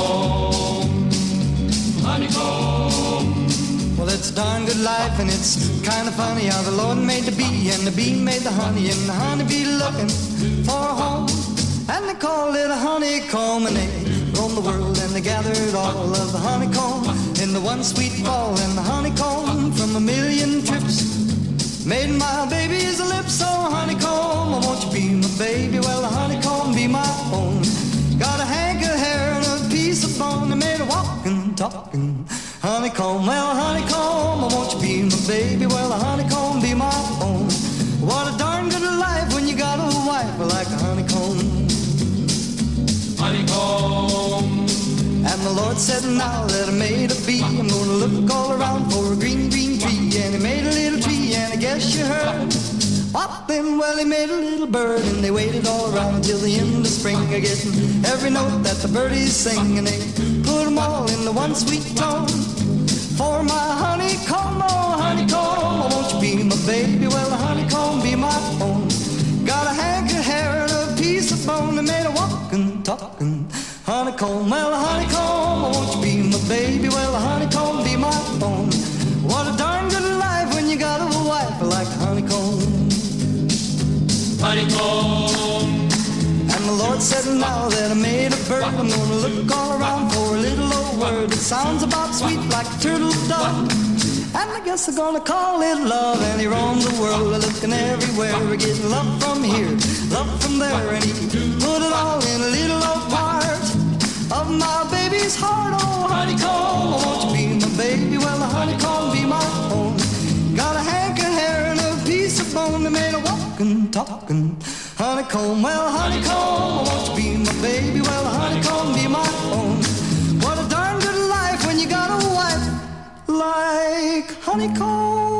honeycomb, honeycomb. Well, it's a darn good life, and it's kind of funny how the Lord made the bee, and the bee made the honey, and the honeybee looking for a home. And they called it a honeycomb, and they roamed the world, and they gathered all of the honeycomb in the one sweet fall, and the honeycomb from a million trips made my baby's lips so honeycomb. Won't you be my baby? Well, talking mm. honeycomb. Well, honeycomb, won't you be my baby? Well, the honeycomb be my own. What a darn good life when you got a wife like a honeycomb. Honeycomb, And the Lord said, now that I made a bee, I'm gonna look all around for a green, green tree. Then? Well, he made a little bird, and they waited all around until the end of spring, a getting every note that the birdies sing, and they put 'em all in the one sweet tone. For my honeycomb, oh honeycomb, won't you be my baby? Well, honeycomb be my own. Got a hank of hair and a piece of bone, and made a walking, talking honeycomb. Well, honeycomb, won't you be my baby? Well, And the Lord said, now that I made a bird, I'm gonna look all around for a little old word that sounds about sweet like turtle dove. And I guess they're gonna call it love. And he roamed the world, looking everywhere, getting love from here, love from there, and he put it all in a little old part of my baby's heart. Oh, honeycomb, won't you be my baby? Well, the honeycomb be my own. Got a hank and a piece of bone that made a walking, talking honeycomb. Well, honeycomb, won't you be my baby? Well, honeycomb be my own. What a darn good life when you got a wife like honeycomb.